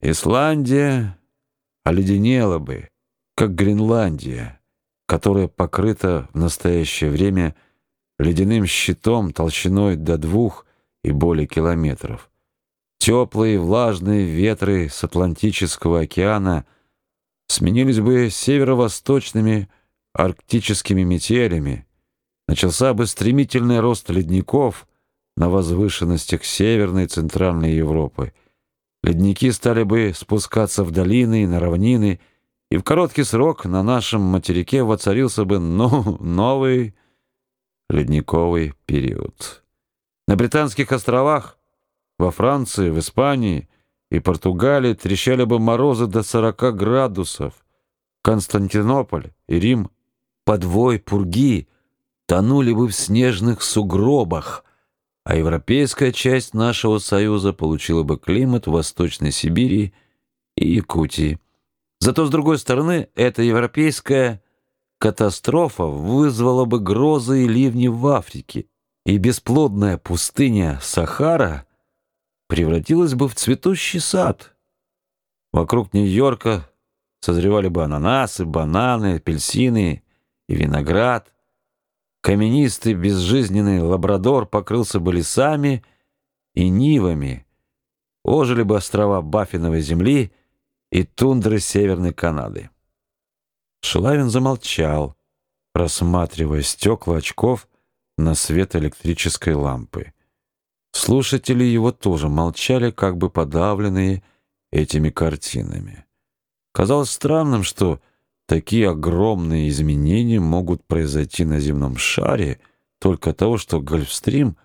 Исландия оледенела бы, как Гренландия, которая покрыта в настоящее время ледяным щитом толщиной до двух и более километров. Теплые влажные ветры с Атлантического океана сменились бы северо-восточными арктическими метелями, начался бы стремительный рост ледников на возвышенностях Северной и Центральной Европы. Ледники стали бы спускаться в долины и на равнины, и в короткий срок на нашем материке воцарился бы ну, новый ледниковый период. На Британских островах, во Франции, в Испании и Португалии трещали бы морозы до 40 градусов. Константинополь и Рим подвой пурги тонули бы в снежных сугробах, а европейская часть нашего союза получила бы климат Восточной Сибири и Якутии. Зато, с другой стороны, эта европейская катастрофа вызвала бы грозы и ливни в Африке, и бесплодная пустыня Сахара превратилась бы в цветущий сад. Вокруг Нью-Йорка созревали бы ананасы, бананы, апельсины и виноград. Каменистый безжизненный лабрадор покрылся бы лесами и нивами. Ожили бы острова Баффиновой земли и тундры Северной Канады. Шилавин замолчал, рассматривая стекла очков на свет электрической лампы. Слушатели его тоже молчали, как бы подавленные этими картинами. Казалось странным, что такие огромные изменения могут произойти на земном шаре только от того, что Гольфстрим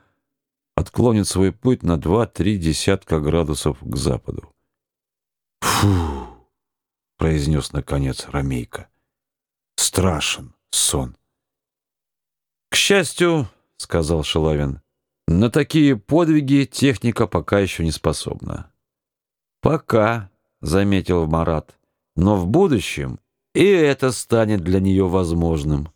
отклонит свой путь на 2-3 десятка градусов к западу. «Фу!» — произнес наконец Ромейко. «Страшен сон». «К счастью, — сказал Шилавин, — на такие подвиги техника пока еще не способна». «Пока», — заметил Марат, — «но в будущем и это станет для нее возможным».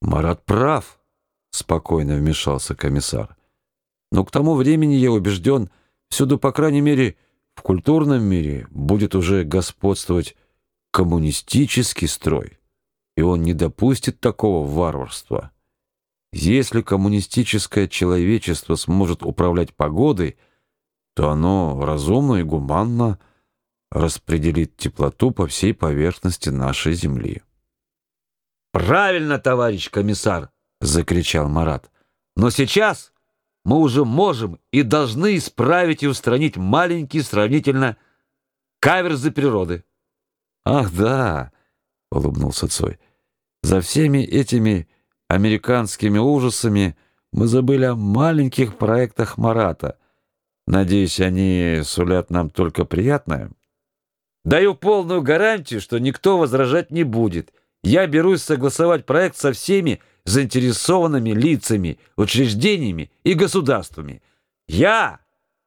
«Марат прав», — спокойно вмешался комиссар. «Но к тому времени, я убежден, всюду, по крайней мере, в культурном мире будет уже господствовать коммунистический строй, и он не допустит такого варварства». Если коммунистическое человечество сможет управлять погодой, то оно разумно и гуманно распределит теплоту по всей поверхности нашей земли. «Правильно, товарищ комиссар!» — закричал Марат. «Но сейчас мы уже можем и должны исправить и устранить маленькие сравнительно каверзы природы». «Ах, да!» — улыбнулся Цой. «За всеми этими американскими ужасами мы забыли о маленьких проектах Марата. Надеюсь, они сулят нам только приятное. Даю полную гарантию, что никто возражать не будет. Я берусь согласовать проект со всеми заинтересованными лицами, учреждениями и государствами. Я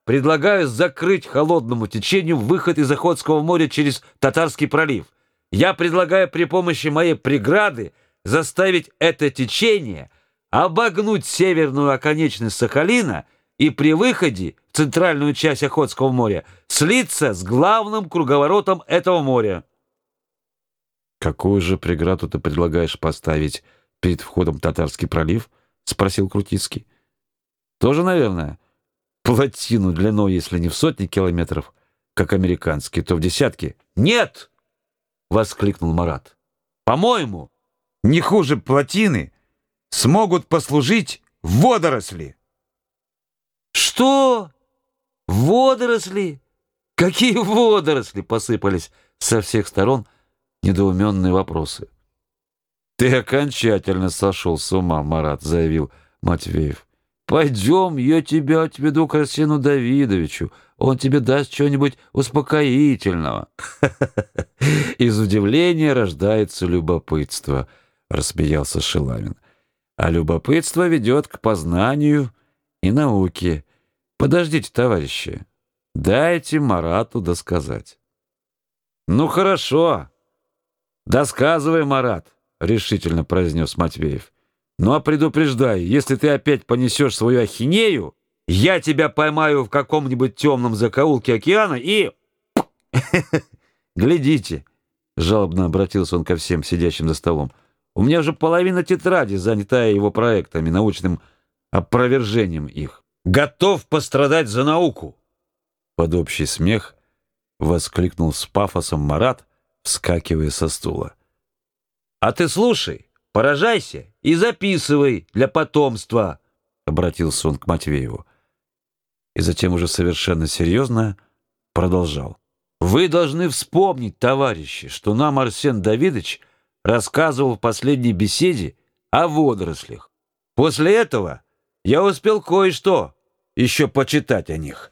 предлагаю закрыть холодному течению выход из Охотского моря через Татарский пролив. Я предлагаю при помощи моей преграды заставить это течение обогнуть северную оконечность Сахалина и при выходе в центральную часть Охотского моря слиться с главным круговоротом этого моря. «Какую же преграду ты предлагаешь поставить перед входом в Татарский пролив?» — спросил Крутицкий. «Тоже, наверное, плотину длиной, если не в сотни километров, как американский, то в десятки». «Нет!» — воскликнул Марат. «По-моему, не хуже плотины, смогут послужить водоросли. Что? Водоросли? Какие водоросли? Посыпались со всех сторон недоуменные вопросы. Ты окончательно сошел с ума, Марат, заявил Матвеев. Пойдем, я тебя отведу к Арсену Давидовичу. Он тебе даст что-нибудь успокоительного. Из удивления рождается любопытство —— рассмеялся Шилавин. «А любопытство ведет к познанию и науке. Подождите, товарищи, дайте Марату досказать». «Ну, хорошо. Досказывай, Марат», — решительно произнес Матвеев. «Ну, а предупреждай, если ты опять понесешь свою ахинею, я тебя поймаю в каком-нибудь темном закоулке океана и...» Глядите, жалобно обратился он ко всем сидящим за столом. У меня уже половина тетради занята его проектами, научным опровержением их. Готов пострадать за науку. Под общий смех воскликнул с пафосом Марат, вскакивая со стула. А ты слушай, поражайся и записывай для потомства, обратился он к Матвееву. И затем уже совершенно серьезно продолжал. Вы должны вспомнить, товарищи, что нам Арсен Давидович рассказывал в последней беседе о водорослях. После этого я успел кое-что еще почитать о них.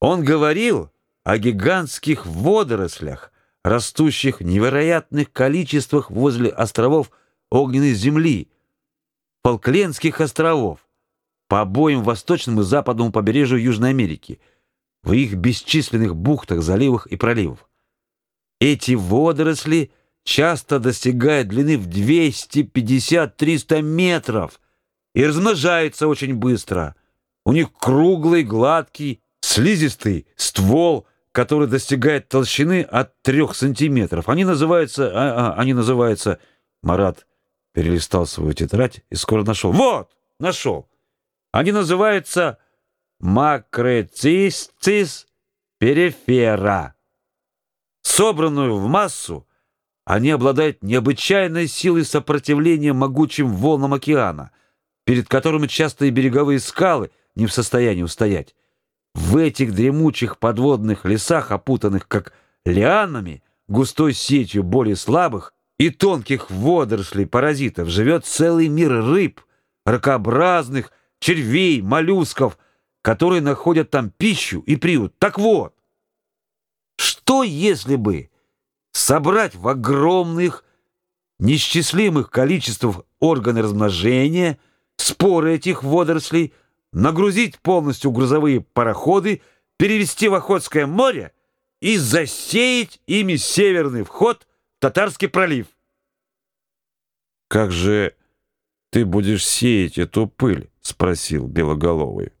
Он говорил о гигантских водорослях, растущих в невероятных количествах возле островов огненной земли, Фолклендских островов, по обоим восточному и западному побережью Южной Америки – в их бесчисленных бухтах, заливах и проливах. Эти водоросли часто достигают длины в 250-300 метров и размножаются очень быстро. У них круглый, гладкий, слизистый ствол, который достигает толщины от 3 сантиметров. Они называются... А, а, они называются... Марат перелистал свою тетрадь и скоро нашел. Вот! Нашел! Они называются макрецисцис перифера. Собранную в массу, они обладают необычайной силой сопротивления могучим волнам океана, перед которыми частые береговые скалы не в состоянии устоять. В этих дремучих подводных лесах, опутанных как лианами, густой сетью более слабых и тонких водорослей-паразитов, живет целый мир рыб, ракообразных, червей, моллюсков — которые находят там пищу и приют. Так вот, что если бы собрать в огромных, несчислимых количествах органы размножения, споры этих водорослей, нагрузить полностью грузовые пароходы, перевести в Охотское море и засеять ими северный вход в Татарский пролив. «Как же ты будешь сеять эту пыль?» — спросил Белоголовый.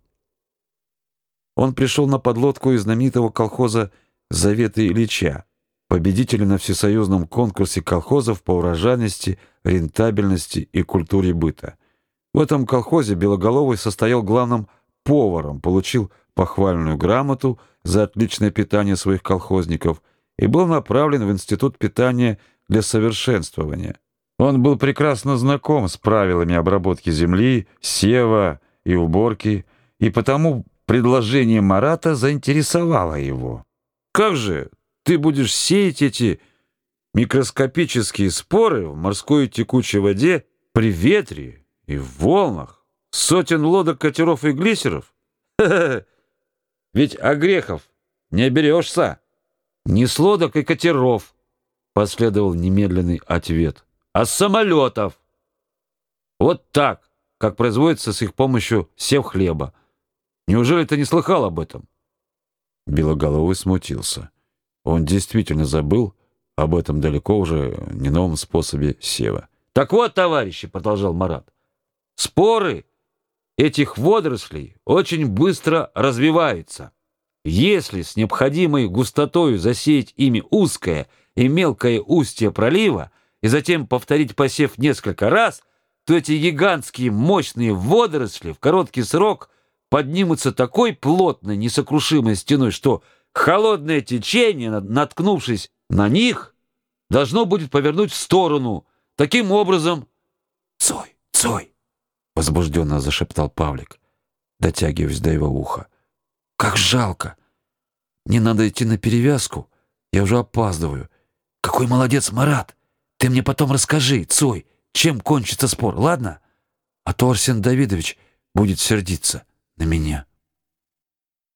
Он пришел на подлодку из знаменитого колхоза «Заветы Ильича», победителя на всесоюзном конкурсе колхозов по урожайности, рентабельности и культуре быта. В этом колхозе Белоголовый состоял главным поваром, получил похвальную грамоту за отличное питание своих колхозников и был направлен в Институт питания для совершенствования. Он был прекрасно знаком с правилами обработки земли, сева и уборки, и потому Предложение Марата заинтересовало его. «Как же ты будешь сеять эти микроскопические споры в морской текучей воде при ветре и в волнах? Сотен лодок, катеров и глиссеров? Ведь огрехов не оберешься. Не с лодок и катеров, последовал немедленный ответ, а с самолетов. Вот так, как производится с их помощью сев хлеба. Неужели ты не слыхал об этом?» Белоголовый смутился. Он действительно забыл об этом далеко уже не новом способе сева. «Так вот, товарищи», — продолжал Марат, — «споры этих водорослей очень быстро развиваются. Если с необходимой густотой засеять ими узкое и мелкое устье пролива и затем повторить посев несколько раз, то эти гигантские мощные водоросли в короткий срок — поднимутся такой плотной, несокрушимой стеной, что холодное течение, наткнувшись на них, должно будет повернуть в сторону. Таким образом... «Цой, Цой!» — возбужденно зашептал Павлик, дотягиваясь до его уха. «Как жалко! Не надо идти на перевязку, я уже опаздываю. Какой молодец Марат! Ты мне потом расскажи, Цой, чем кончится спор, ладно? А то Арсен Давидович будет сердиться» на меня.